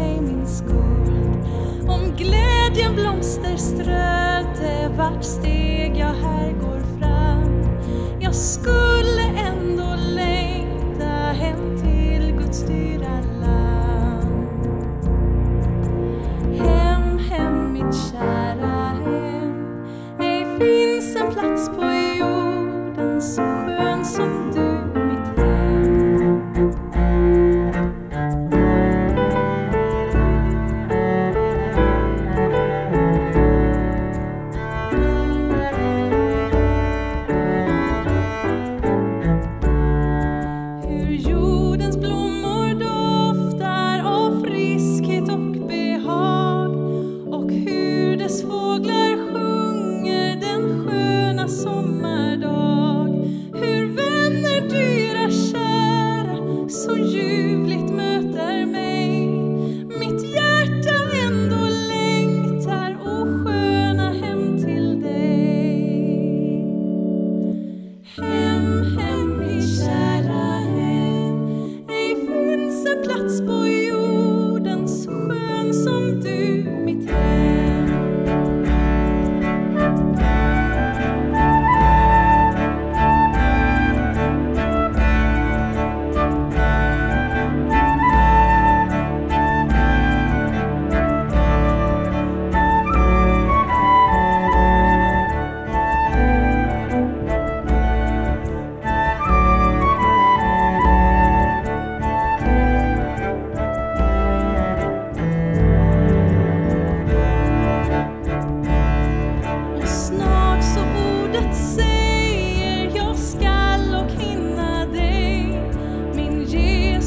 mig min skuld. Om glädjen blomsterströte vart steg jag här går fram. Jag skulle jordens blommor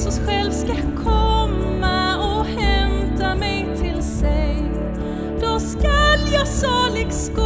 Jesus själv ska komma och hämta mig till sig, då skall jag salig skåda